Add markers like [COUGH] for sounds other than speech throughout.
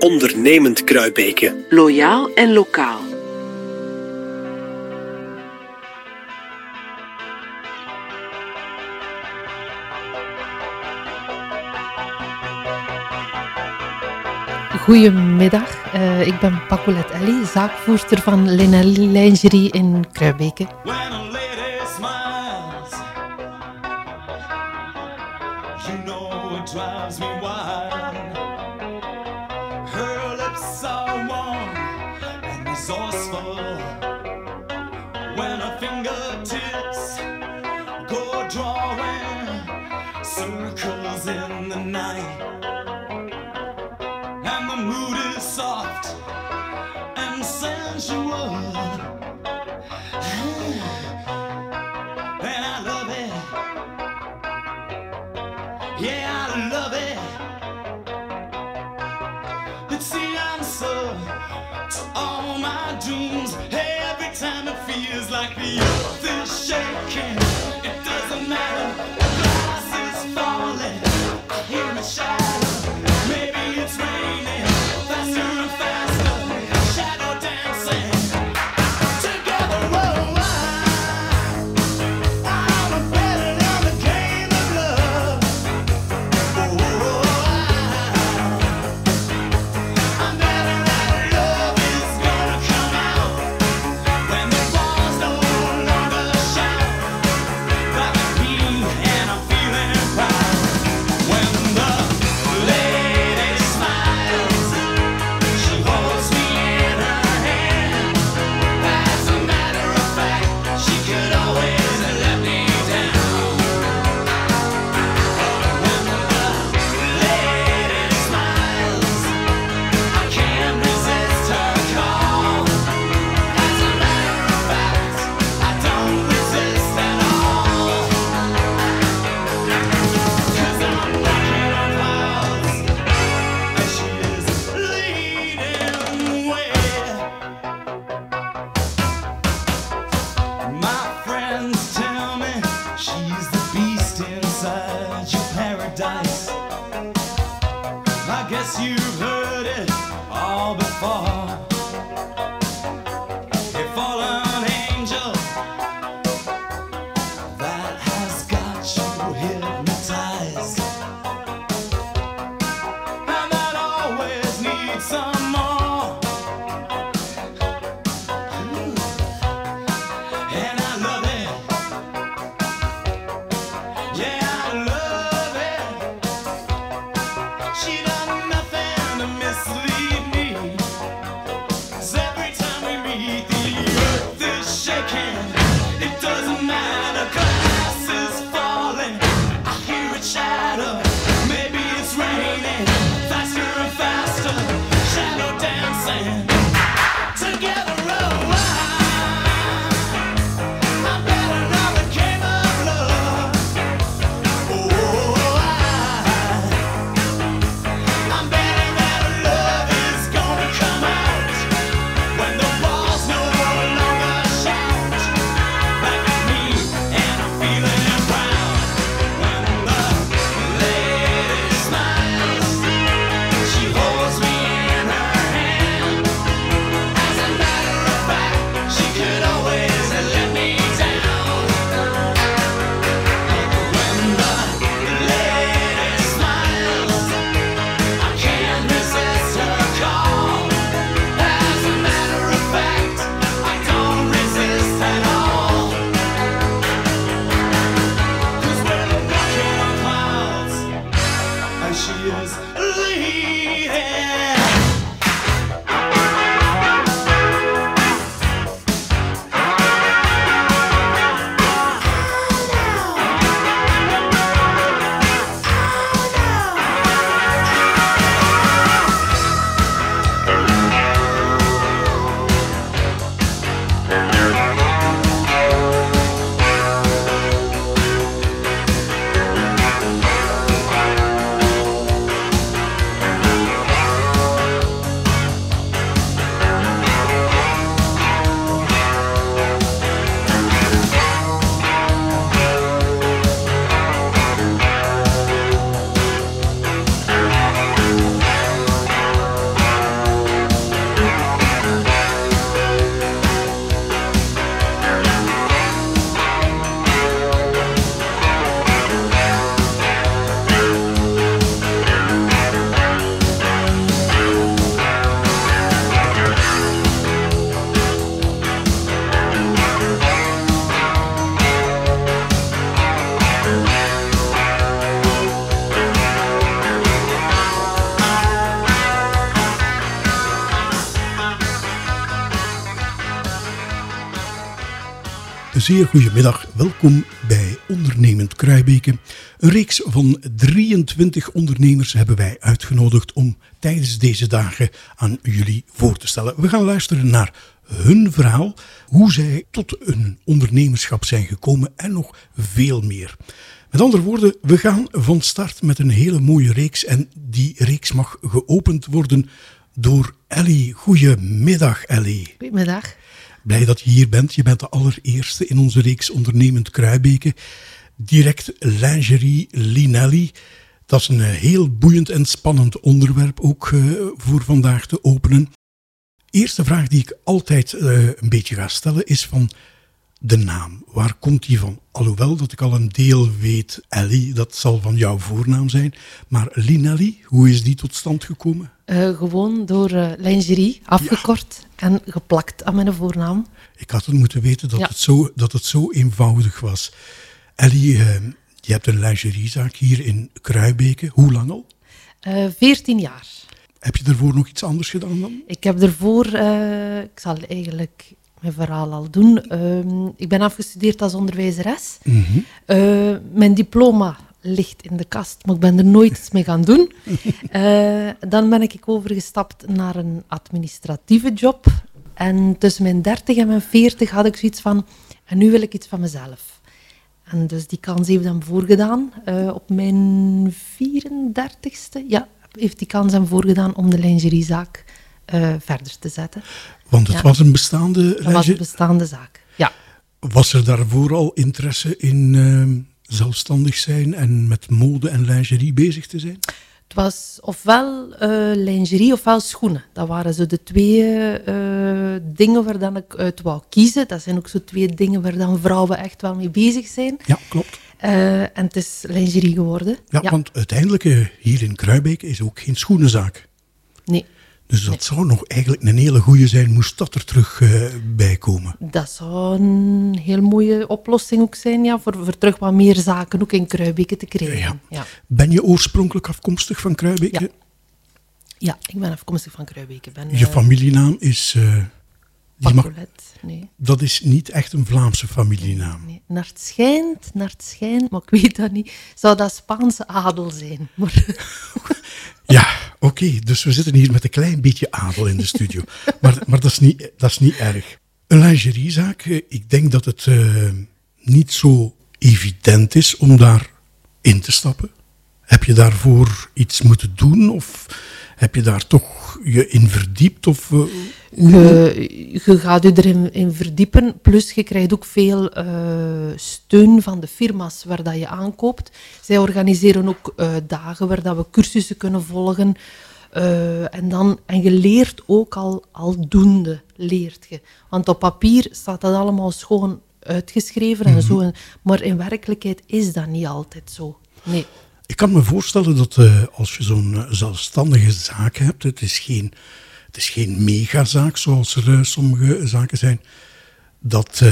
ondernemend Kruibeke. Loyaal en lokaal. Goedemiddag, uh, ik ben Pacolette Ellie, zaakvoerster van Lena Lingerie in Kruibeke. Zeer goedemiddag. Welkom bij Ondernemend Kruibeke. Een reeks van 23 ondernemers hebben wij uitgenodigd om tijdens deze dagen aan jullie voor te stellen. We gaan luisteren naar hun verhaal, hoe zij tot een ondernemerschap zijn gekomen en nog veel meer. Met andere woorden, we gaan van start met een hele mooie reeks en die reeks mag geopend worden door Ellie. Goedemiddag Ellie. Goedemiddag. Blij dat je hier bent. Je bent de allereerste in onze reeks Ondernemend Kruibeke. Direct lingerie Linelli. Dat is een heel boeiend en spannend onderwerp ook uh, voor vandaag te openen. Eerste vraag die ik altijd uh, een beetje ga stellen is van de naam. Waar komt die van? Alhoewel dat ik al een deel weet, Ellie, dat zal van jouw voornaam zijn. Maar Linelli, hoe is die tot stand gekomen? Uh, gewoon door uh, lingerie, afgekort ja. en geplakt aan mijn voornaam. Ik had het moeten weten dat, ja. het, zo, dat het zo eenvoudig was. Ellie, uh, je hebt een lingeriezaak hier in Kruibeke. Hoe lang al? Veertien jaar. Heb je ervoor nog iets anders gedaan dan? Ik heb ervoor, ik zal eigenlijk mijn verhaal al doen. Uh, ik ben afgestudeerd als onderwijzeres. Mm -hmm. uh, mijn diploma ligt in de kast, maar ik ben er nooit iets mee gaan doen. Uh, [LAUGHS] dan ben ik overgestapt naar een administratieve job. En tussen mijn 30 en mijn 40 had ik zoiets van, en nu wil ik iets van mezelf. En dus die kans heeft hem voorgedaan. Uh, op mijn 34ste, ja, heeft die kans hem voorgedaan om de lingeriezaak verder te zetten. Want het ja. was een bestaande... Het was een bestaande zaak, ja. Was er daarvoor al interesse in uh, zelfstandig zijn en met mode en lingerie bezig te zijn? Het was ofwel uh, lingerie ofwel schoenen. Dat waren zo de twee uh, dingen waar dan ik uit wou kiezen. Dat zijn ook zo twee dingen waar dan vrouwen echt wel mee bezig zijn. Ja, klopt. Uh, en het is lingerie geworden. Ja, ja. want uiteindelijk hier in Kruibeek is ook geen schoenenzaak. Nee. Dus dat zou nog eigenlijk een hele goede zijn, moest dat er terug uh, bij komen. Dat zou een heel mooie oplossing ook zijn, ja, voor, voor terug wat meer zaken ook in Kruibeke te krijgen. Ja. Ja. Ben je oorspronkelijk afkomstig van Kruibeke? Ja, ja ik ben afkomstig van Kruibeke. Ben, je uh, familienaam is... Uh, Pacolet, nee. Dat is niet echt een Vlaamse familienaam. Nee, naar het schijnt, naar het schijnt, maar ik weet dat niet, zou dat Spaanse adel zijn. Maar... [LAUGHS] Ja, oké. Okay. Dus we zitten hier met een klein beetje adel in de studio. [LAUGHS] maar maar dat, is niet, dat is niet erg. Een lingeriezaak, ik denk dat het uh, niet zo evident is om daar in te stappen. Heb je daarvoor iets moeten doen of heb je daar toch je in verdiept? Of, uh, je, je, gaat je erin in verdiepen, plus je krijgt ook veel uh, steun van de firma's waar dat je aankoopt. Zij organiseren ook uh, dagen waar dat we cursussen kunnen volgen. en, dan, en je leert ook al aldoende, leert je. Want op papier staat dat allemaal schoon uitgeschreven en mm -hmm. zo. Maar in werkelijkheid is dat niet altijd zo. Nee. Ik kan me voorstellen dat uh, als je zo'n uh, zelfstandige zaak hebt, het is geen, het is geen megazaak zoals er uh, sommige zaken zijn, dat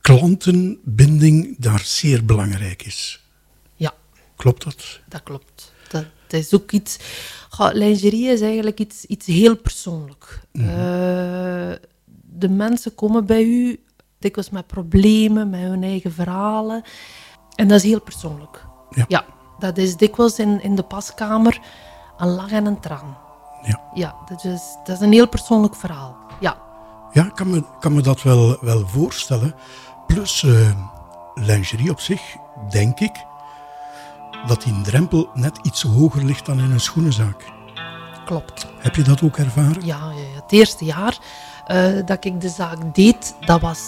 klantenbinding daar zeer belangrijk is. Ja. Klopt dat? Dat klopt. Dat, dat is ook iets... Goh, lingerie is eigenlijk iets, iets heel persoonlijk. Mm -hmm. de mensen komen bij u dikwijls met problemen, met hun eigen verhalen. En dat is heel persoonlijk. Ja. ja, dat is dikwijls in, in de paskamer een lach en een traan. Ja, ja dat, is, dat is een heel persoonlijk verhaal. Ja, ja ik kan me, kan me dat wel, wel voorstellen. Plus, uh, lingerie op zich, denk ik, dat die drempel net iets hoger ligt dan in een schoenenzaak. Klopt. Heb je dat ook ervaren? Ja, ja, ja. het eerste jaar uh, dat ik de zaak deed, dat was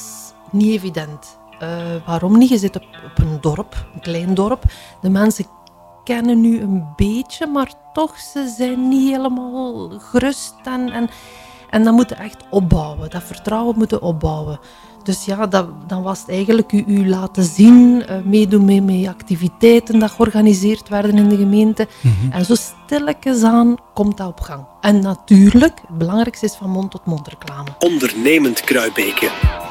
niet evident. Uh, waarom niet? Je zit op, op, een dorp, een klein dorp. De mensen kennen nu een beetje, maar toch, ze zijn niet helemaal gerust. En, en, en dat moeten echt opbouwen. Dat vertrouwen moeten opbouwen. Dus ja, dat, dan was het eigenlijk u, u laten zien, uh, meedoen met, met activiteiten die georganiseerd werden in de gemeente. Mm -hmm. En zo stilletjes aan komt dat op gang. En natuurlijk, het belangrijkste is van mond tot mond reclame. Ondernemend Kruibeke.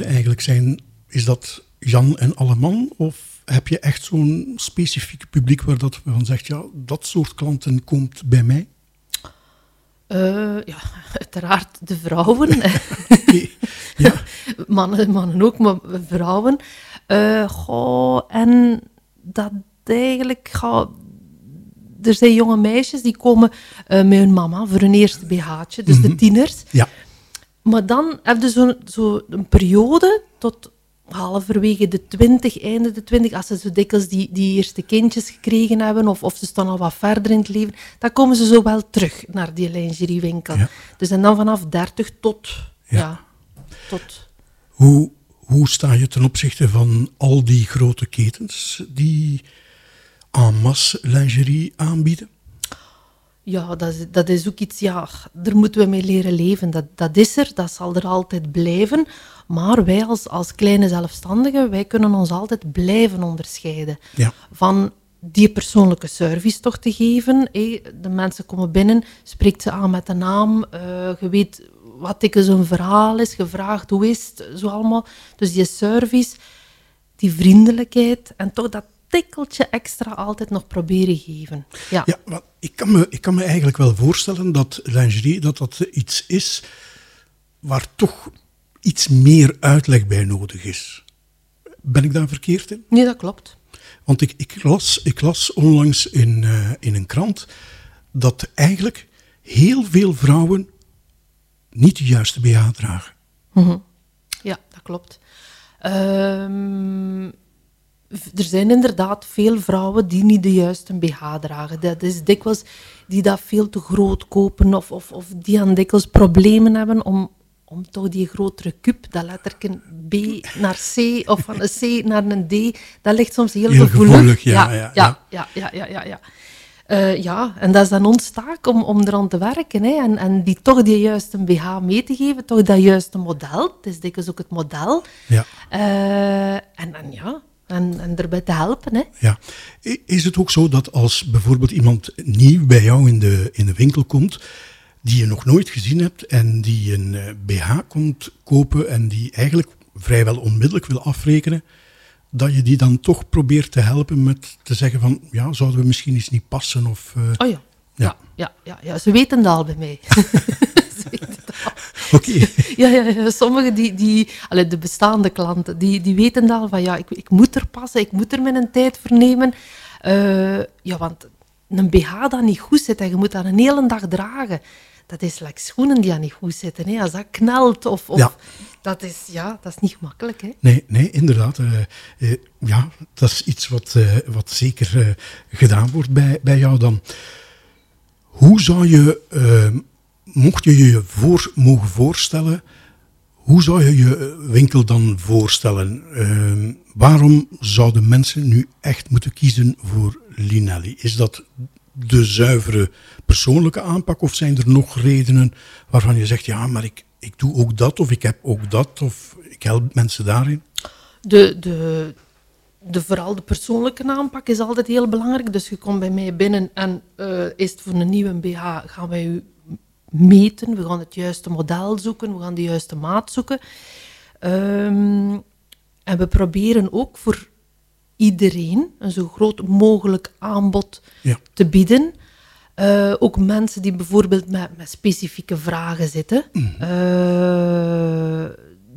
Eigenlijk? Zijn, is dat Jan en Alleman? Of heb je echt zo'n specifiek publiek waar dat van zegt, ja, dat soort klanten komt bij mij? Eh, ja, [LAUGHS] uiteraard de vrouwen. [LAUGHS] ja. [LAUGHS] mannen, mannen ook, maar vrouwen. Uh, goh, en dat eigenlijk... Goh, er zijn jonge meisjes die komen uh, met hun mama voor hun eerste BH'tje, dus de Mhm. tieners. Ja. Maar dan heb je zo'n zo een periode tot halverwege de twintig, einde de twintig, als ze zo dikwijls die, die eerste kindjes gekregen hebben, of, of ze staan al wat verder in het leven, dan komen ze zo wel terug naar die lingeriewinkel. Ja. Dus en dan vanaf 30 tot, Ja. ja, tot Hoe, hoe sta je ten opzichte van al die grote ketens die en masse lingerie aanbieden? Ja, dat is, dat is ook iets, ja, daar moeten we mee leren leven. Dat, dat is er, dat zal er altijd blijven. Maar wij als, als kleine zelfstandigen, wij kunnen ons altijd blijven onderscheiden. Ja. Van die persoonlijke service toch te geven. hé. De mensen komen binnen, spreekt ze aan met de naam. eh, je weet wat ik een verhaal is, gevraagd hoe is het, zo allemaal. Dus die service, die vriendelijkheid en toch dat tikkeltje extra altijd nog proberen geven. Ja. Ja, maar ik kan, me, ik kan me eigenlijk wel voorstellen dat lingerie dat dat iets is waar toch iets meer uitleg bij nodig is. Ben ik daar verkeerd in? Nee, dat klopt. Want ik, ik, las, ik las onlangs in, eh, in een krant dat eigenlijk heel veel vrouwen niet de juiste BH dragen. Ja, dat klopt. Ehm, v- er zijn inderdaad veel vrouwen die niet de juiste BH dragen. Dat is dikwijls die dat veel te groot kopen of, of, of die aan dikwijls problemen hebben om, om toch die grotere cup, dat letterken B naar C of van een C naar een D, dat ligt soms heel, heel gevoelig. ja, ja, ja, ja, ja, ja, ja, ja. Eh, ja, en dat is dan ons taak om, om eraan te werken. Hè. En, en die, toch die juiste BH mee te geven, toch dat juiste model. Het is dikwijls ook het model. Ja. Eh, en dan ja, en, en erbij te helpen. Hè. Ja. Is het ook zo dat als bijvoorbeeld iemand nieuw bij jou in de, in de winkel komt, die je nog nooit gezien hebt en die een eh, BH komt kopen en die eigenlijk vrijwel onmiddellijk wil afrekenen, dat je die dan toch probeert te helpen met te zeggen van, ja, zouden we misschien iets niet passen of... eh, Oh ja. Ja. Ja, ja, ja, ze weten dat al bij mij. [LAUGHS] [LAUGHS] Ja, ja, ja. sommigen, die, die, allee, de bestaande klanten, die, die weten dan van ja, ik, ik moet er passen, ik moet er mijn tijd voor nemen. Eh, ja, want een BH dat niet goed zit en je moet dat een hele dag dragen, dat is like schoenen die aan niet goed zitten. Hè. Als dat knelt of... of Ja. dat, is, ja, dat is niet gemakkelijk. Hè. Nee, nee, inderdaad. eh, eh, ja, dat is iets wat, wat zeker gedaan wordt bij, bij jou dan. Hoe zou je, eh, mocht je je voor mogen voorstellen, hoe zou je je eh, winkel dan voorstellen? Eh, waarom zouden mensen nu echt moeten kiezen voor Linelli? Is dat de zuivere persoonlijke aanpak of zijn er nog redenen waarvan je zegt, ja, maar ik, ik doe ook dat of ik heb ook dat of ik help mensen daarin? De, de, de, vooral de persoonlijke aanpak is altijd heel belangrijk. Dus je komt bij mij binnen en eh, is het voor een nieuwe BH, gaan wij u meten. We gaan het juiste model zoeken, we gaan de juiste maat zoeken. Ehm, en we proberen ook voor iedereen een zo groot mogelijk aanbod Ja. te bieden. Eh, ook mensen die bijvoorbeeld met, met specifieke vragen zitten, eh,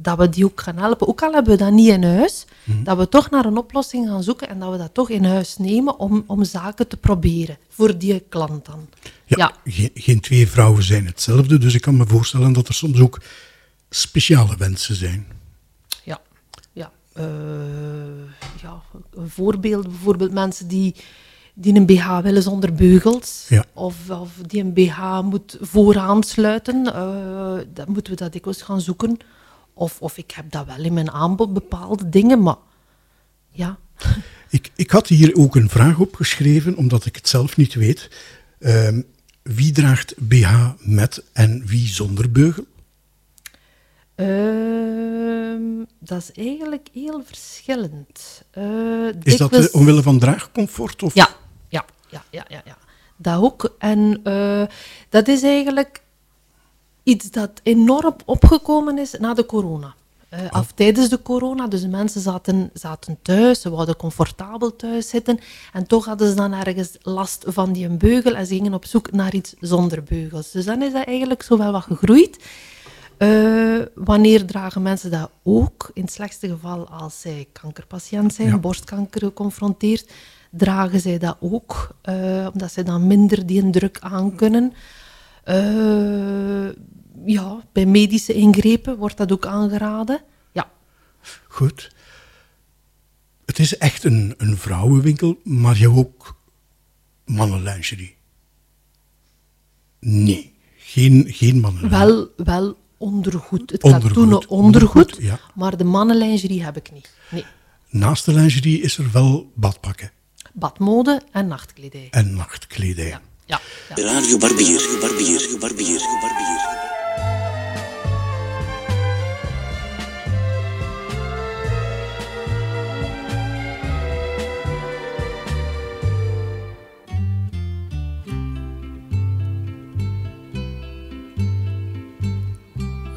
dat we die ook gaan helpen. Ook al hebben we dat niet in huis, dat we toch naar een oplossing gaan zoeken en dat we dat toch in huis nemen om, om zaken te proberen voor die klant dan. Ja, Ja. Geen, geen twee vrouwen zijn hetzelfde, dus ik kan me voorstellen dat er soms ook speciale wensen zijn. Ja, ja. Eh, ja een voorbeeld, bijvoorbeeld mensen die, die een BH willen zonder beugels. Ja. Of, of die een BH moet vooraan sluiten. eh, dan moeten we dat dikwijls gaan zoeken. Of, of ik heb dat wel in mijn aanbod, bepaalde dingen, maar ja. [LAUGHS] Ik, ik had hier ook een vraag opgeschreven, omdat ik het zelf niet weet. Ehm, wie draagt BH met en wie zonder beugel? Ehm, dat is eigenlijk heel verschillend. Eh, Is dat eh, omwille van draagcomfort? Of? Ja, ja, ja, ja, ja, ja. Dat ook. En eh, dat is eigenlijk iets dat enorm opgekomen is na de corona. eh, af tijdens de corona. Dus mensen zaten, zaten thuis, ze wilden comfortabel thuis zitten. En toch hadden ze dan ergens last van die beugel en ze gingen op zoek naar iets zonder beugels. Dus dan is dat eigenlijk zo wel wat gegroeid. Eh, wanneer dragen mensen dat ook? In het slechtste geval als zij kankerpatiënt zijn, Ja. borstkanker geconfronteerd, dragen zij dat ook, eh, omdat zij dan minder die druk aan kunnen. Eh, ja, bij medische ingrepen wordt dat ook aangeraden. Ja, Goed. Het is echt een, een vrouwenwinkel, maar je hebt ook mannenlingerie. Nee, geen, geen mannenlingerie. wel, wel ondergoed. Het Ondergoed, katoenen ondergoed, ondergoed, ja. maar de mannenlingerie heb ik niet. Nee, Naast de lingerie is er wel badpakken badmode en nachtkledij. en nachtkledij. Ja, ja, ja. Radio Barbier, Barbier, Barbier, Barbier.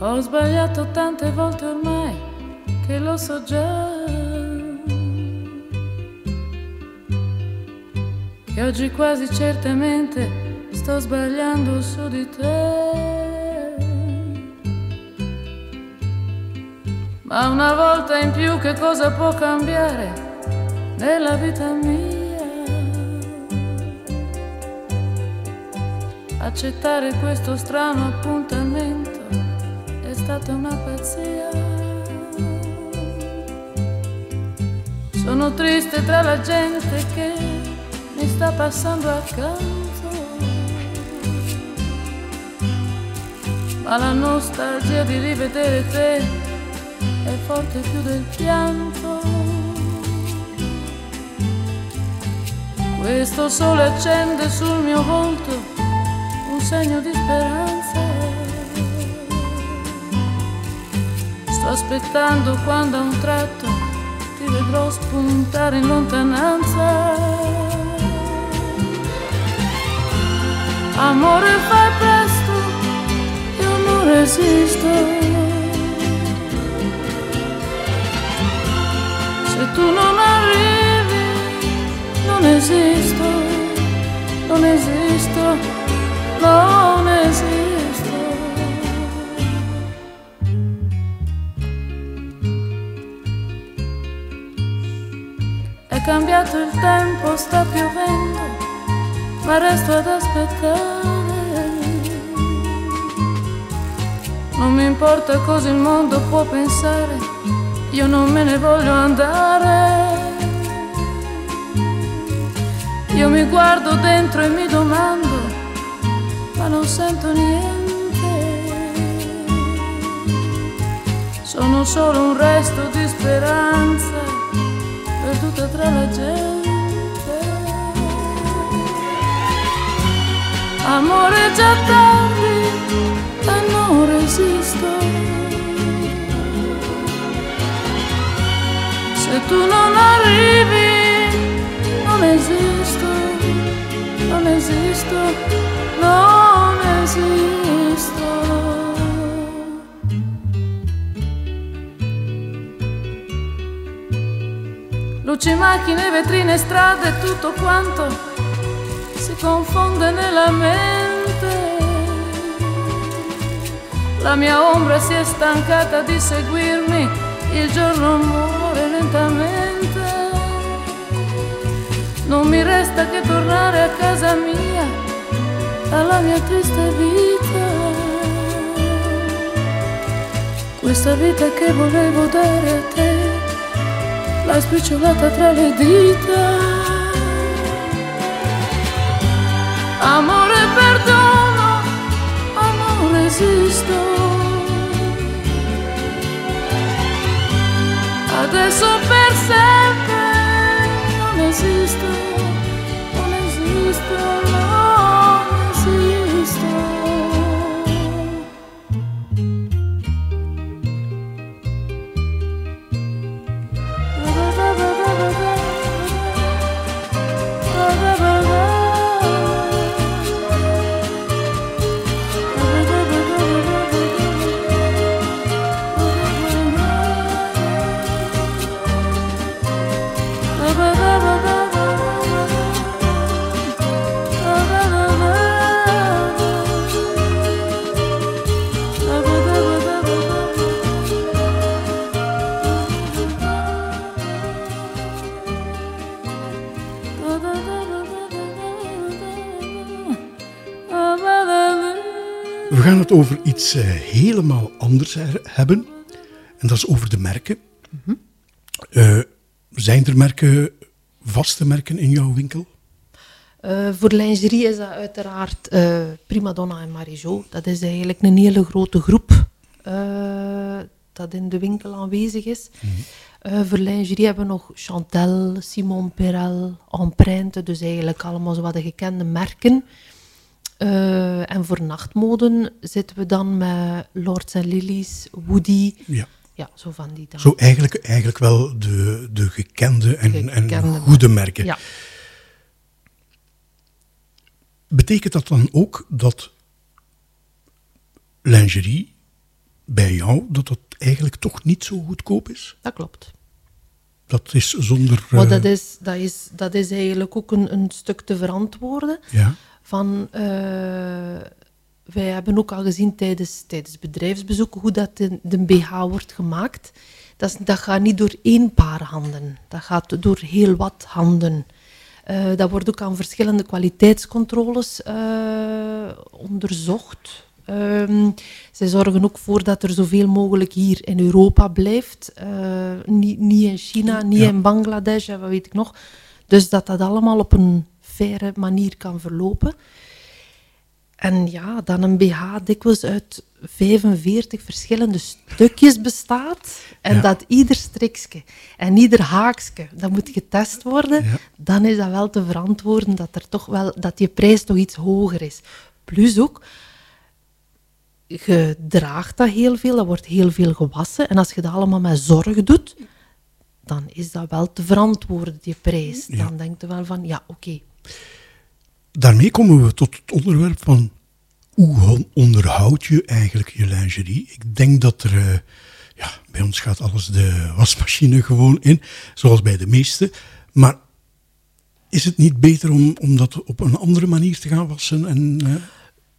Ho sbagliato tante volte ormai che lo so già. Che oggi quasi certamente sto sbagliando su di te. Ma una volta in più che cosa può cambiare nella vita mia? Accettare questo strano appuntamento è stata una pazzia. Sono triste tra la gente che mi sta passando accanto. Ma la nostalgia di rivedere te è forte più del pianto. Questo sole accende sul mio volto un segno di speranza. Sto aspettando quando a un tratto ti vedrò spuntare in lontananza. Amore fai presto, io non resisto. Se tu non arrivi, non esisto, non esisto, non esisto. È cambiato il tempo, sta piovendo, ma resto ad aspettare. Non mi importa cosa il mondo può pensare, io non me ne voglio andare. Io mi guardo dentro e mi domando, ma non sento niente. Sono solo un resto di speranza perduta tra la gente. Amore già tardi, e non resisto. Se tu non arrivi, non esisto, non esisto, non esisto. Luci, macchine, vetrine, strade, tutto quanto confonde nella mente. La mia ombra si è stancata di seguirmi, il giorno muore lentamente. Non mi resta che tornare a casa mia, alla mia triste vita. Questa vita che volevo dare a te l'hai spicciolata tra le dita. Amore, perdono, amore, esisto. Adesso per sempre non esisto, non esisto, het over iets eh, helemaal anders he- hebben. En dat is over de merken. Eh, zijn er merken, vaste merken in jouw winkel? Eh, voor lingerie is dat uiteraard Primadonna en Marijo. Dat is eigenlijk een hele grote groep dat in de winkel aanwezig is. Eh, voor lingerie hebben we nog Chantel, Simon Perel, Empreinte, dus eigenlijk allemaal zo wat de gekende merken. Eh, en voor nachtmoden zitten we dan met Lords and Lilies, Woody, Ja. ja, zo van die dan. Zo eigenlijk, eigenlijk wel de, de gekende en, en goede merken. Ja. Betekent dat dan ook dat lingerie bij jou, dat dat eigenlijk toch niet zo goedkoop is? Dat klopt. Dat is zonder... Maar eh, dat is, dat, is, dat is eigenlijk ook een, een stuk te verantwoorden. Ja, Van, eh, wij hebben ook al gezien tijdens, tijdens bedrijfsbezoeken hoe dat de, de BH wordt gemaakt. Dat, is, dat gaat niet door één paar handen. Dat gaat door heel wat handen. Eh, dat wordt ook aan verschillende kwaliteitscontroles eh, onderzocht. Ehm, zij zorgen ook voor dat er zoveel mogelijk hier in Europa blijft. Niet, niet in China, niet Ja. in Bangladesh en wat weet ik nog. Dus dat dat allemaal op een faire manier kan verlopen. En ja, dan een BH dikwijls uit 45 verschillende stukjes bestaat. En Ja. dat ieder strikje en ieder haakje, dat moet getest worden. Ja. Dan is dat wel te verantwoorden dat, er toch wel, dat die prijs toch iets hoger is. Plus ook, je draagt dat heel veel, dat wordt heel veel gewassen. En als je dat allemaal met zorg doet, dan is dat wel te verantwoorden, die prijs. Ja. Dan denk je wel van, ja, oké. Daarmee komen we tot het onderwerp van hoe onderhoud je eigenlijk je lingerie? Ik denk dat er, eh, ja, bij ons gaat alles de wasmachine gewoon in, zoals bij de meesten. Maar is het niet beter om, om dat op een andere manier te gaan wassen? En, eh,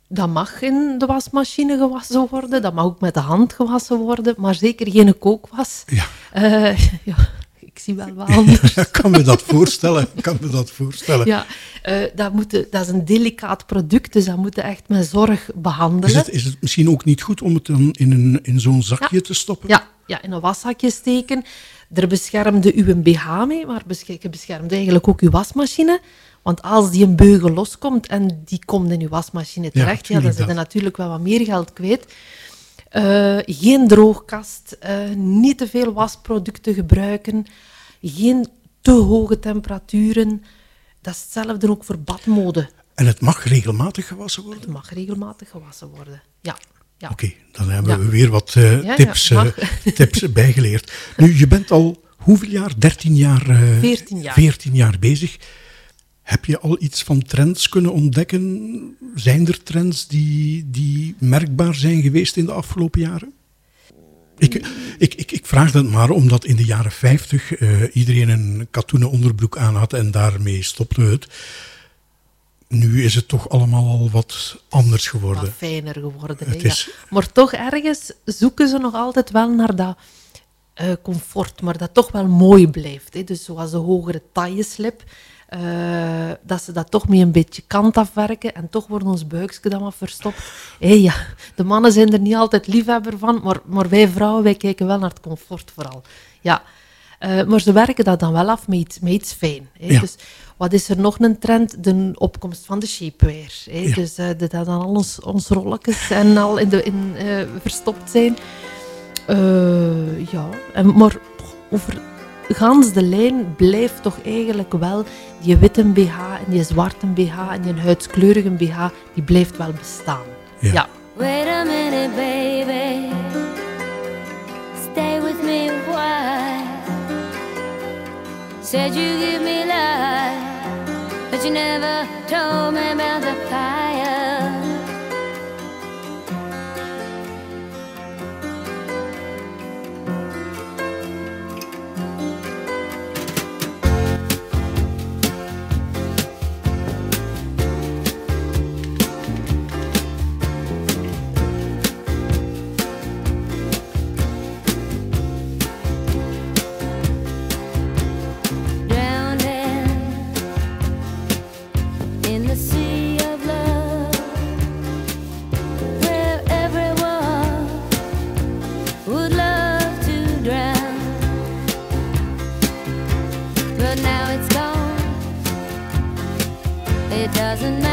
Dat mag in de wasmachine gewassen worden, dat mag ook met de hand gewassen worden, maar zeker geen kookwas. ja, Eh, [LAUGHS] ja, ik zie wel wat anders. [LAUGHS] ik kan me dat voorstellen. Ik kan me dat voorstellen. Ja, eh, dat, moet, dat is een delicaat product, dus dat moet je echt met zorg behandelen. Is het, is het misschien ook niet goed om het dan in, een, in zo'n zakje Ja. te stoppen? Ja, ja, in een waszakje steken. Er beschermde u een BH mee, maar je beschermt eigenlijk ook uw wasmachine. Want als die een beugel loskomt en die komt in uw wasmachine terecht, ja, dan tuurlijk zit je dat. natuurlijk wel wat meer geld kwijt. Eh, geen droogkast, eh, niet te veel wasproducten gebruiken, geen te hoge temperaturen. Dat is hetzelfde ook voor badmode. En het mag regelmatig gewassen worden? Het mag regelmatig gewassen worden. Ja, ja. Oké, dan hebben Ja. we weer wat eh, tips, [LAUGHS] tips bijgeleerd. Nu, je bent al hoeveel jaar? 13 jaar? eh, 14 jaar. 14 jaar bezig. Heb je al iets van trends kunnen ontdekken? Zijn er trends die, die merkbaar zijn geweest in de afgelopen jaren? Ik, ik, ik, ik vraag dat maar omdat in de jaren 50 eh, iedereen een katoenen onderbroek aan had en daarmee stopte het. Nu is het toch allemaal al wat anders geworden. wat fijner geworden. Het ja. is- Maar toch ergens zoeken ze nog altijd wel naar dat eh, comfort, maar dat toch wel mooi blijft. Hè. Dus zoals de hogere tailleslip, eh, dat ze dat toch met een beetje kant afwerken en toch wordt ons buikje dan wat verstopt. Ja, de mannen zijn er niet altijd liefhebber van, maar, maar wij vrouwen, wij kijken wel naar het comfort vooral. Ja. Eh, maar ze werken dat dan wel af met iets, met iets fijn. Ja. Dus wat is er nog een trend? De opkomst van de shapewear. Hè. Ja. Dus eh, dat dan al ons, ons rolletjes en al in de, in, verstopt zijn. Ja, en, maar over gans de lijn blijft toch eigenlijk wel die witte BH en die zwarte BH en die huidskleurige BH, die blijft wel bestaan. Ja. ja. Wait a minute, baby. Stay with me a while. Said you give me life, but you never told me about the fire. Doesn't matter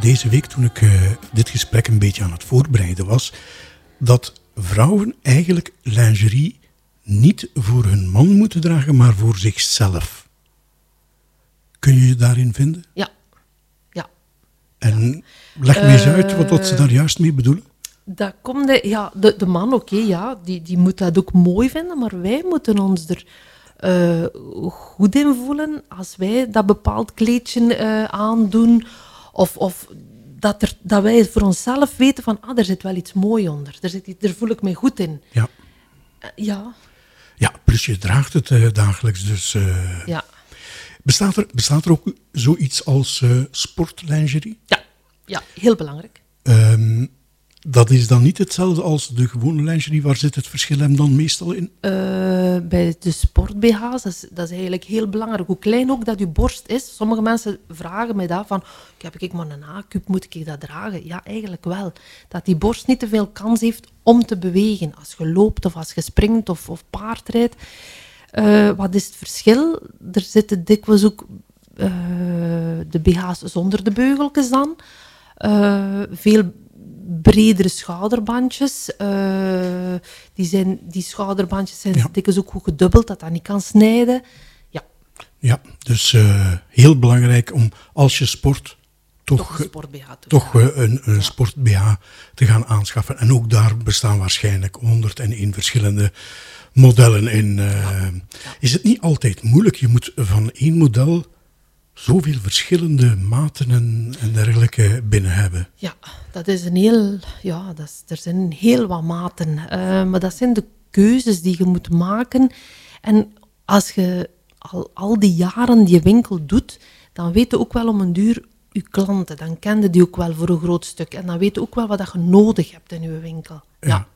deze week toen ik eh, dit gesprek een beetje aan het voorbereiden was, dat vrouwen eigenlijk lingerie niet voor hun man moeten dragen, maar voor zichzelf. Kun je je daarin vinden? Ja. Ja. En leg me eens uit wat, wat ze daar juist mee bedoelen. Dat komt de, ja, de, de man, oké, ja, die, die moet dat ook mooi vinden, maar wij moeten ons er eh, goed in voelen als wij dat bepaald kleedje eh, aandoen. Of, of dat, er, dat wij voor onszelf weten van, ah, er zit wel iets mooi onder. Er, zit, daar voel ik me goed in. Ja, Eh, ja, ja plus je draagt het eh, dagelijks. Dus eh, ja. bestaat, er, bestaat er ook zoiets als eh sportlingerie? Ja, ja, heel belangrijk. Ehm, dat is dan niet hetzelfde als de gewone lingerie. Waar zit het verschil hem dan meestal in? Eh, bij de sport-BH's, dat is, dat is eigenlijk heel belangrijk. Hoe klein ook dat je borst is. Sommige mensen vragen mij dat van, "Ik heb ik maar een A-cup, moet ik dat dragen? Ja, eigenlijk wel. Dat die borst niet te veel kans heeft om te bewegen. Als je loopt of als je springt of, of paardrijdt. Eh, wat is het verschil? Er zitten dikwijls ook eh, de BH's zonder de beugeltjes dan. Veel bredere schouderbandjes. Eh, die, zijn, die schouderbandjes zijn Ja. dikwijls ook goed gedubbeld, dat dat niet kan snijden. Ja, Ja, dus eh, heel belangrijk om als je sport toch, toch een sport BH te toch eh, een, een sport BH te gaan aanschaffen. En ook daar bestaan waarschijnlijk 101 verschillende modellen in. Is het niet altijd moeilijk? Je moet van één model zoveel verschillende maten en, en dergelijke binnen hebben. Ja, dat is een heel, ja, dat is, er zijn heel wat maten. Eh, maar dat zijn de keuzes die je moet maken. En als je al, al die jaren die winkel doet, dan weet je ook wel om een duur je klanten. Dan kende die ook wel voor een groot stuk. En dan weet je ook wel wat je nodig hebt in je winkel. Ja.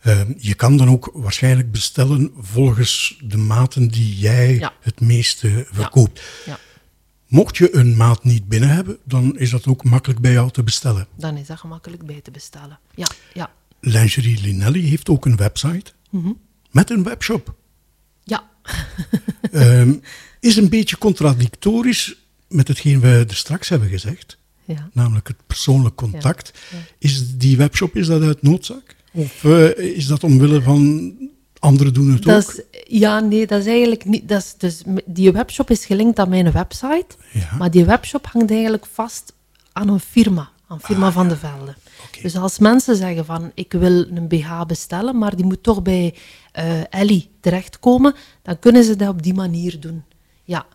Ehm, je kan dan ook waarschijnlijk bestellen volgens de maten die jij Ja. het meeste verkoopt. ja. Mocht je een maat niet binnen hebben, dan is dat ook makkelijk bij jou te bestellen. Dan is dat gemakkelijk bij te bestellen. Ja, ja, Lingerie Linelli heeft ook een website Mhm. met een webshop. ja. [LAUGHS] Ehm, is een beetje contradictorisch met hetgeen we er straks hebben gezegd, ja. namelijk het persoonlijk contact. Ja, ja. Is die webshop is dat uit noodzaak? Of eh, is dat omwille van anderen doen het Dat ook? is, ja, nee, dat is eigenlijk niet. Dat is, dus, die webshop is gelinkt aan mijn website, Ja. maar die webshop hangt eigenlijk vast aan een firma, aan firma van de Velde. Ah, Oké. Dus als mensen zeggen van ik wil een BH bestellen, maar die moet toch bij eh Ellie terechtkomen, dan kunnen ze dat op die manier doen. Ja,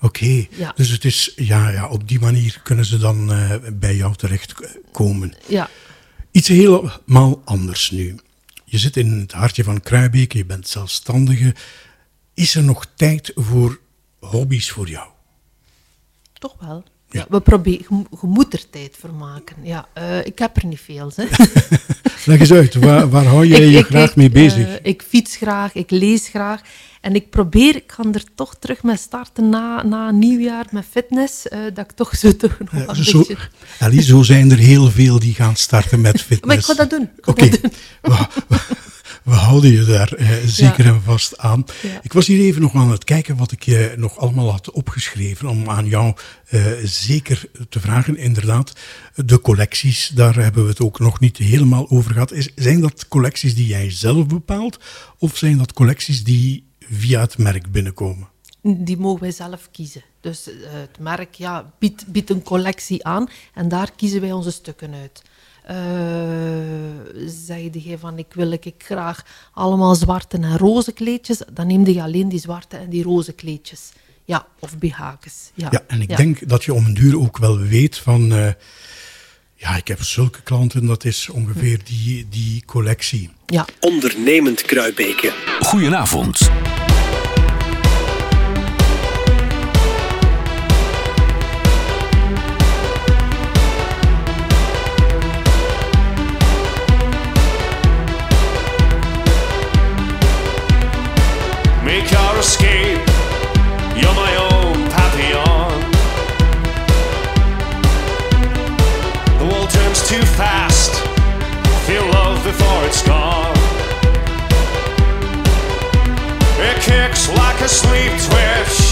Oké, Ja. dus het is, ja, ja, op die manier kunnen ze dan eh, bij jou terechtkomen. ja, Iets helemaal anders nu. Je zit in het hartje van Kruibeke, je bent zelfstandige. Is er nog tijd voor hobby's voor jou? toch wel. Ja. Ja. we proberen, je moet er tijd voor maken. Ja, eh, ik heb er niet veel. Hè. [LAUGHS] Leg eens uit, waar, waar hou jij [LAUGHS] je graag mee eh, bezig? ik fiets graag, ik lees graag. En ik probeer, ik ga er toch terug mee starten na, na nieuwjaar met fitness. eh, dat ik toch zo [LAUGHS] toch nog Eh, een zo, beetje... Ellie, zo zijn er heel veel die gaan starten met fitness. [LAUGHS] Maar ik ga dat doen, Oké. We, houden je daar eh, zeker Ja. en vast aan. Ja. Ik was hier even nog aan het kijken wat ik je nog allemaal had opgeschreven om aan jou eh, zeker te vragen. Inderdaad, de collecties, daar hebben we het ook nog niet helemaal over gehad. Is, zijn dat collecties die jij zelf bepaalt of zijn dat collecties die via het merk binnenkomen? Die mogen wij zelf kiezen. Dus eh, het merk ja, biedt, biedt een collectie aan en daar kiezen wij onze stukken uit. Eh zeg je van ik wil ik graag allemaal zwarte en roze kleedjes, dan neem je alleen die zwarte en die roze kleedjes. Ja, of BH's. Ja, Ja, en ik ja. denk dat je om een duur ook wel weet van... eh, ja, ik heb zulke klanten, dat is ongeveer die, die collectie. Ja, Ondernemend Kruibeke. Goedenavond. Kicks like a sleep twitch.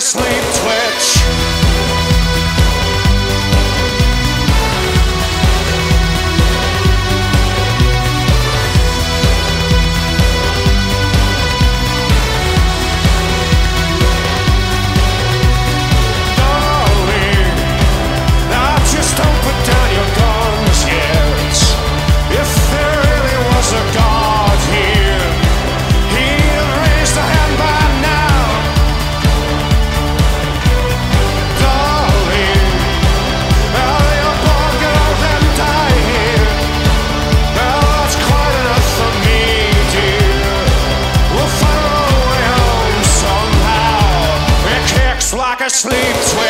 Sleep twitch. Sleeps with.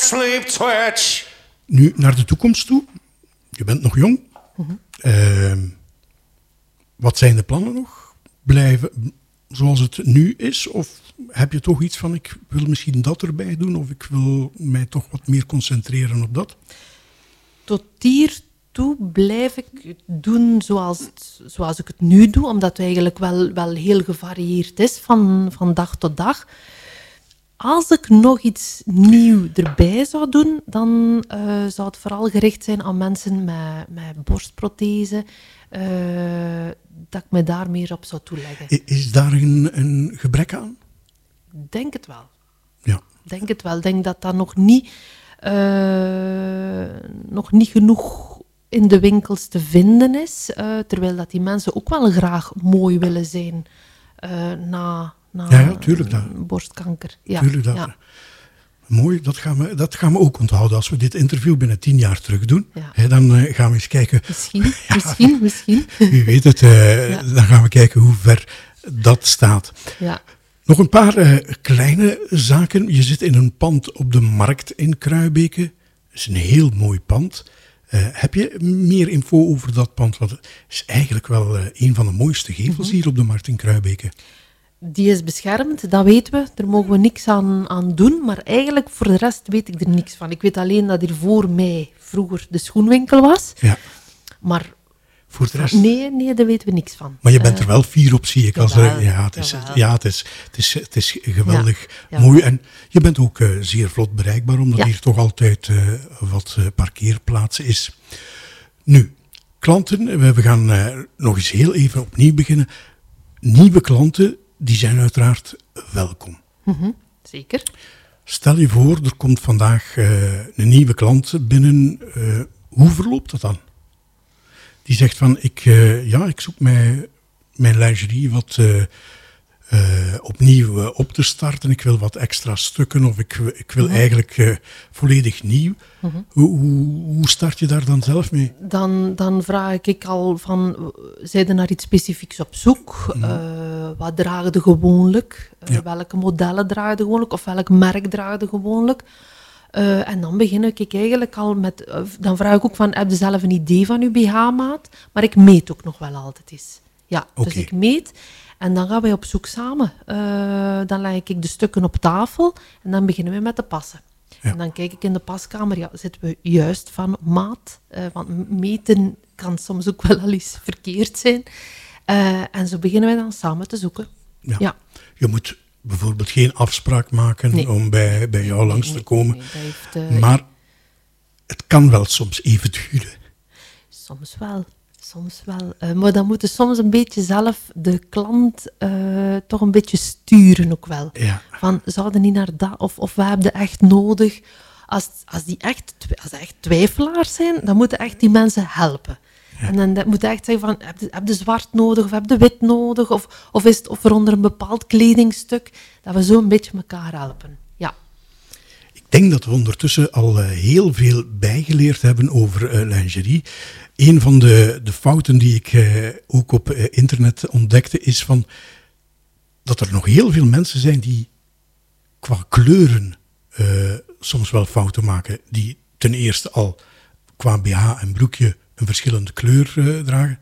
Sleep twitch. Nu naar de toekomst toe. Je bent nog jong. Ehm, wat zijn de plannen nog? Blijven zoals het nu is? Of heb je toch iets van ik wil misschien dat erbij doen? Of ik wil mij toch wat meer concentreren op dat? Tot hiertoe blijf ik het doen zoals, het- zoals ik het nu doe, omdat het eigenlijk wel, wel heel gevarieerd is van, van dag tot dag. Als ik nog iets nieuw erbij zou doen, dan eh, zou het vooral gericht zijn aan mensen met, met borstprothese. eh, dat ik me daar meer op zou toeleggen. Is daar een, een gebrek aan? Ik denk het wel. Ja. denk het wel. Ik denk dat dat nog niet, eh, nog niet genoeg in de winkels te vinden is. terwijl dat die mensen ook wel graag mooi willen zijn na, na Ja, ja, tuurlijk, dat- borstkanker. Ja, Tuurlijk dat. ja. Mooi, dat gaan, we, dat gaan we ook onthouden. Als we dit interview binnen tien jaar terug doen, Ja. hè, dan eh, gaan we eens kijken. Misschien, [LAUGHS] misschien, misschien. [LAUGHS] Wie weet het, eh, Ja. dan gaan we kijken hoe ver dat staat. Ja. Nog een paar eh, kleine zaken. Je zit in een pand op de markt in Kruibeke. Het is een heel mooi pand. Heb je meer info over dat pand? Want het is eigenlijk wel een van de mooiste gevels Mhm. hier op de markt in Kruibeke. Die is beschermd, dat weten we. Daar mogen we niks aan, aan doen. Maar eigenlijk voor de rest weet ik er niks van. Ik weet alleen dat hier voor mij vroeger de schoenwinkel was. Ja, Maar voor de rest. nee, nee, daar weten we niks van. Maar je bent Eh, er wel fier op, zie ik. Als er- ja, het is, jawel. ja het, is, het, is, het is geweldig Ja, mooi. En je bent ook eh, zeer vlot bereikbaar, omdat Ja. hier toch altijd eh, wat parkeerplaatsen is. Nu, klanten. We, we gaan nog eens heel even opnieuw beginnen. Nieuwe klanten, die zijn uiteraard welkom. Zeker. Stel je voor, er komt vandaag eh, een nieuwe klant binnen. eh, hoe verloopt dat dan? Die zegt van, ik, eh, ja, ik zoek mijn, mijn lingerie wat eh, opnieuw eh, op te starten. Ik wil wat extra stukken of ik, ik wil eigenlijk eh, volledig nieuw. hoe, hoe, hoe start je daar dan zelf mee? Dan, dan vraag ik al van, zijn er naar iets specifieks op zoek? Eh, wat dragen de gewoonlijk? Ja. Welke modellen dragen de gewoonlijk? Of welk merk dragen de gewoonlijk? En dan begin ik eigenlijk al met... dan vraag ik ook van, heb je zelf een idee van uw BH-maat? Maar ik meet ook nog wel altijd eens. Ja, dus ik meet. En dan gaan wij op zoek samen. Eh, dan leg ik de stukken op tafel. En dan beginnen we met de passen. Ja. En dan kijk ik in de paskamer, ja, zitten we juist van maat? Eh, want m- meten kan soms ook wel al eens verkeerd zijn. Eh, en zo beginnen wij dan samen te zoeken. Ja. Ja. Je moet bijvoorbeeld geen afspraak maken Nee. om bij, bij jou langs Nee, te komen. heeft, eh, Maar het kan wel soms even duren. Soms wel, soms wel. Eh, maar dan moeten soms een beetje zelf de klant eh, toch een beetje sturen ook wel. Ja. Van, zouden niet naar dat, of, of we hebben echt nodig. Als, als die echt, als die echt twijfelaars zijn, dan moeten echt die mensen helpen. En dan dat moet echt zeggen van, heb je, heb je zwart nodig, of heb je wit nodig, of, of is het of er onder een bepaald kledingstuk, dat we zo een beetje elkaar helpen. Ja. Ik denk dat we ondertussen al eh, heel veel bijgeleerd hebben over lingerie. Een van de, de fouten die ik eh, ook op eh, internet ontdekte is van dat er nog heel veel mensen zijn die qua kleuren eh, soms wel fouten maken die ten eerste al qua BH en broekje een verschillende kleur dragen.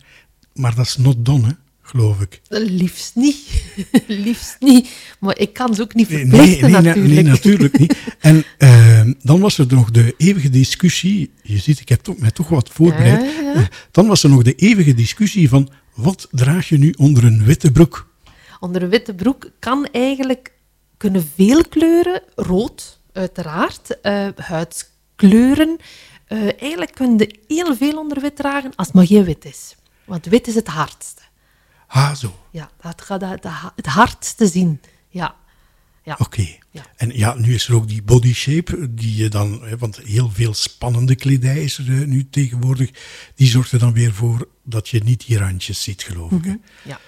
Maar dat is not done, hè, geloof ik. Liefst niet. [LAUGHS] Liefst niet. Maar ik kan ze ook niet verplichten nee, nee, natuurlijk. nee, natuurlijk niet. [LAUGHS] En eh, dan was er nog de eeuwige discussie. Je ziet, ik heb toch, mij toch wat voorbereid. Ja, ja. Eh, Dan was er nog de eeuwige discussie van wat draag je nu onder een witte broek? Onder een witte broek kan eigenlijk kunnen veel kleuren, rood uiteraard, eh, huidskleuren. Eh, eigenlijk kun je heel veel onder wit dragen als het maar geen wit is. Want wit is het hardste. Ha, zo. Ja, dat gaat het, het hardste zien. Ja. ja. Oké. Ja. En ja, nu is er ook die body shape, die je dan, hè, want heel veel spannende kledij is er eh, nu tegenwoordig, die zorgt er dan weer voor dat je niet die randjes ziet, geloof ik. hè. Ja.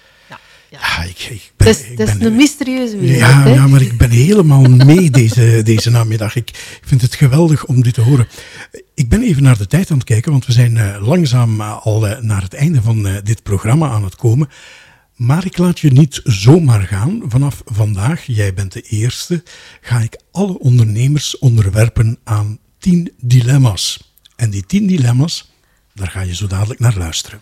Ja. ik, ik ben, Het is, ik een mysterieuze wereld. ja, hè? ja, maar ik ben helemaal mee deze, [LAUGHS] deze namiddag. Ik vind het geweldig om dit te horen. Ik ben even naar de tijd aan het kijken, want we zijn eh, langzaam eh, al eh, naar het einde van dit programma aan het komen. Maar ik laat je niet zomaar gaan. Vanaf vandaag, jij bent de eerste, ga ik alle ondernemers onderwerpen aan 10 dilemma's. En die 10 dilemma's, daar ga je zo dadelijk naar luisteren.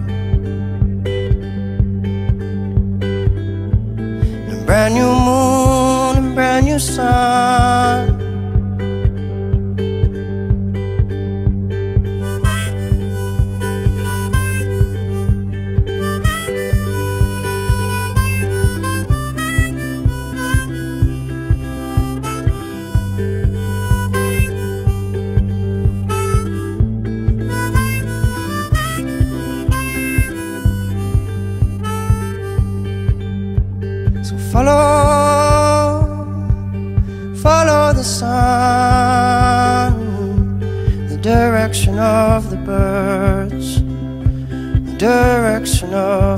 Sun.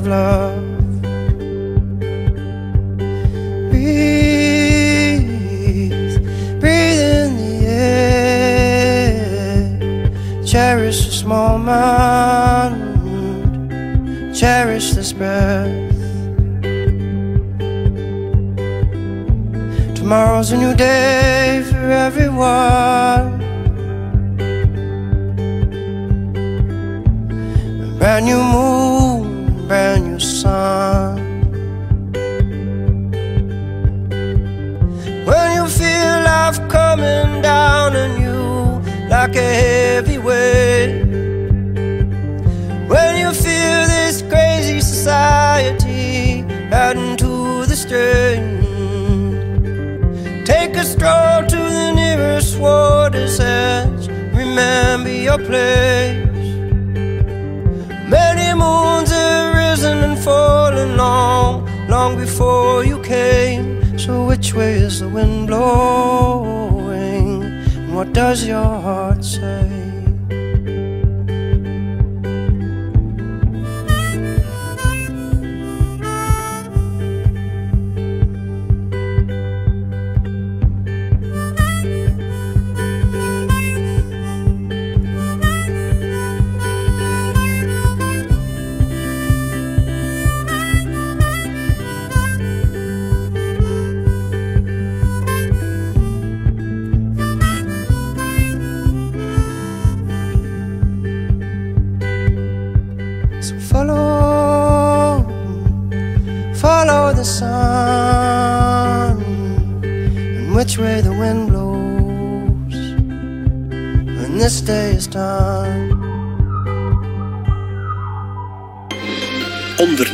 Of love. Breathe, breathe in the air, cherish this moment, cherish this breath. Tomorrow's a new day for everyone. Brand new moon, like a heavy weight. When you feel this crazy society adding to the strain. Take a stroll to the nearest water's edge. Remember your place. Many moons have risen and fallen long, long before you came. So which way is the wind blowing? Does your heart say?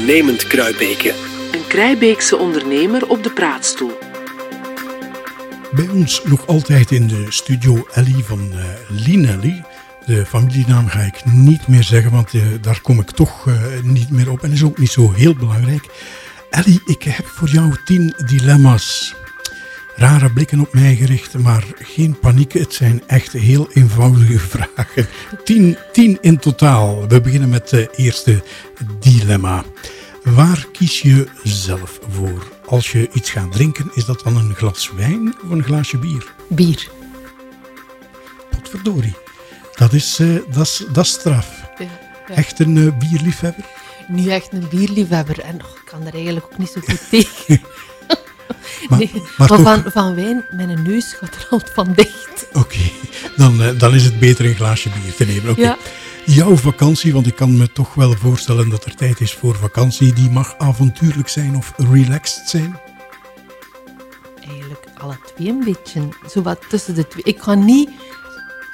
Ondernemend Kruibeke. Een Krijbeekse ondernemer op de praatstoel. Bij ons nog altijd in de studio Ellie van eh Linelli. De familienaam ga ik niet meer zeggen, want eh, daar kom ik toch eh, niet meer op. En is ook niet zo heel belangrijk. Ellie, ik heb voor jou tien dilemma's. Rare blikken op mij gericht, maar geen paniek. Het zijn echt heel eenvoudige [LAUGHS] vragen. Tien, tien in totaal. We beginnen met het eerste dilemma. Waar kies je zelf voor? Als je iets gaat drinken, is dat dan een glas wijn of een glaasje bier? Bier. Potverdorie. Dat is, eh, dat is, dat is straf. Ja, ja. Echt een eh, bierliefhebber? Nu echt een bierliefhebber. En oh, ik kan er eigenlijk ook niet zo goed [LAUGHS] tegen. Maar- nee, maar maar toch- van, van wijn, mijn neus gaat er altijd van dicht. Oké, dan, eh, dan is het beter een glaasje bier te nemen. Oké. Ja. Jouw vakantie, want ik kan me toch wel voorstellen dat er tijd is voor vakantie. Die mag avontuurlijk zijn of relaxed zijn. Eigenlijk alle twee een beetje. Zo wat tussen de twee. Ik ga niet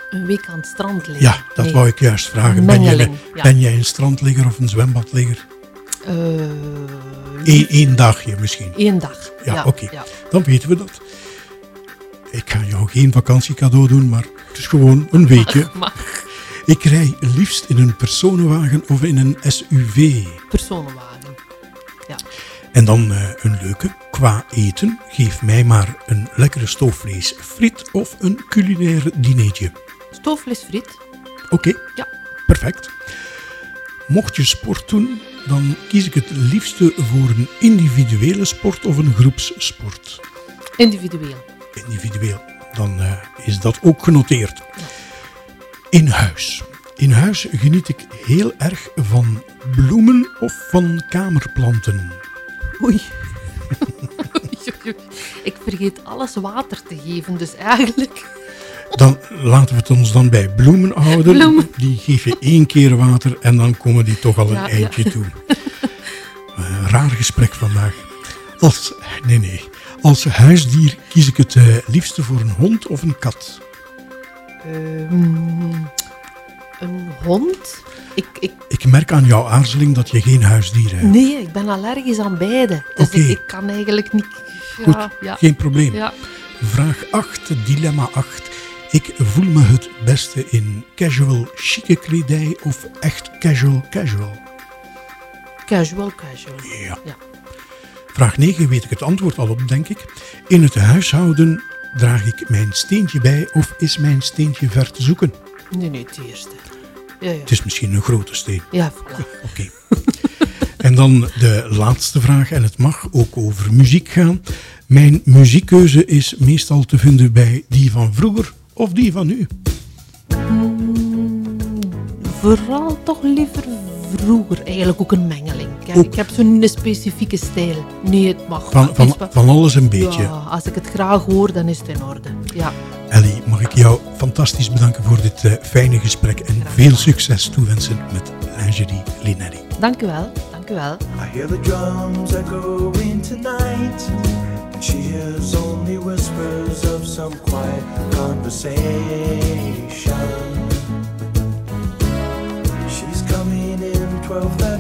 een week aan het strand liggen. Ja, dat Nee. wou ik juist vragen. Ben jij, ben jij een strandligger of een zwembadligger? Eh, Eén één dagje misschien. Eén dag. Ja, oké. ja. Dan weten we dat. Ik ga jou geen vakantiecadeau doen, maar het is gewoon een weekje. [LAUGHS] Maar Ik rij liefst in een personenwagen of in een SUV. personenwagen. Ja. En dan eh, een leuke. Qua eten, geef mij maar een lekkere stoofvlees friet of een culinair dinertje. Stoofvleesfriet. Oké, Ja. perfect. Mocht je sport doen, dan kies ik het liefste voor een individuele sport of een groepssport. Individueel. Individueel. Dan eh, is dat ook genoteerd. In huis. In huis geniet ik heel erg van bloemen of van kamerplanten. [LAUGHS] Oei. Ik vergeet alles water te geven, dus eigenlijk... Dan laten we het ons dan bij bloemen houden. Bloemen. Die geef je één keer water en dan komen die toch al een Ja, ja. eindje toe. Een raar gesprek vandaag. Als, nee, nee. Als huisdier kies ik het eh, liefste voor een hond of een kat. Ehm, een hond? Ik, ik, Ik merk aan jouw aarzeling dat je geen huisdier hebt. nee, ik ben allergisch aan beide. Dus ik, ik kan eigenlijk niet... Goed, Ja, ja, geen probleem. ja. Vraag 8, dilemma 8. Ik voel me het beste in casual chique kledij of echt casual casual. Casual, casual. Ja. Ja. Vraag 9 weet ik het antwoord al op, denk ik. In het huishouden draag ik mijn steentje bij of is mijn steentje ver te zoeken? Nee, nee, het eerste. Ja, ja. Het is misschien een grote steen. Ja. Oké. en dan de laatste vraag, en het mag ook over muziek gaan. Mijn muziekkeuze is meestal te vinden bij die van vroeger of die van nu. Vooral toch liever vroeger. Eigenlijk ook een mengeling. Kijk, Ook. ik heb zo'n stijl. stijl. Nee, het mag Van, van, alles een beetje. Ja, als ik het graag hoor, dan is het in orde. Ja. Ellie, mag ik jou fantastisch bedanken voor dit eh, fijne gesprek en veel succes toewensen met Lingerie Linelli. Dank u wel. Dank u wel. I hear the drums echoing tonight, and she hears only whispers of some quiet conversation.